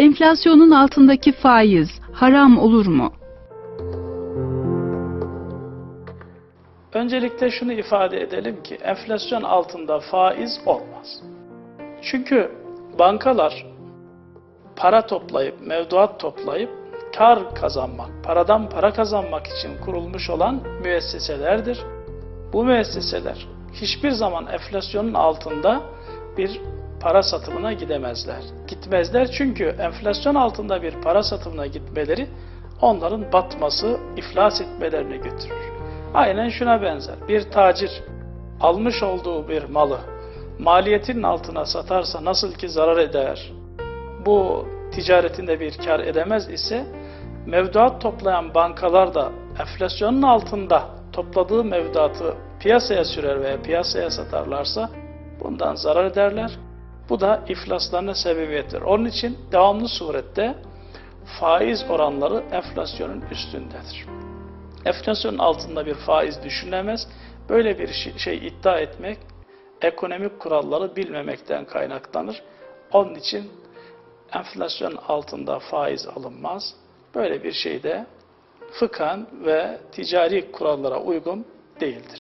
Enflasyonun altındaki faiz haram olur mu? Öncelikle şunu ifade edelim ki enflasyon altında faiz olmaz. Çünkü bankalar para toplayıp, mevduat toplayıp kar kazanmak, paradan para kazanmak için kurulmuş olan müesseselerdir. Bu müesseseler hiçbir zaman enflasyonun altında bir para satımına gidemezler. Gitmezler çünkü enflasyon altında bir para satımına gitmeleri onların batması, iflas etmelerine götürür. Aynen şuna benzer. Bir tacir almış olduğu bir malı maliyetinin altına satarsa nasıl ki zarar eder, bu ticaretinde bir kar edemez ise mevduat toplayan bankalar da enflasyonun altında topladığı mevduatı piyasaya sürer veya piyasaya satarlarsa bundan zarar ederler. Bu da iflaslarına sebebiyettir. Onun için devamlı surette faiz oranları enflasyonun üstündedir. Enflasyonun altında bir faiz düşünülemez. Böyle bir şey, iddia etmek ekonomik kuralları bilmemekten kaynaklanır. Onun için enflasyon altında faiz alınmaz. Böyle bir şey de fıkhan ve ticari kurallara uygun değildir.